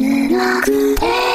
なくて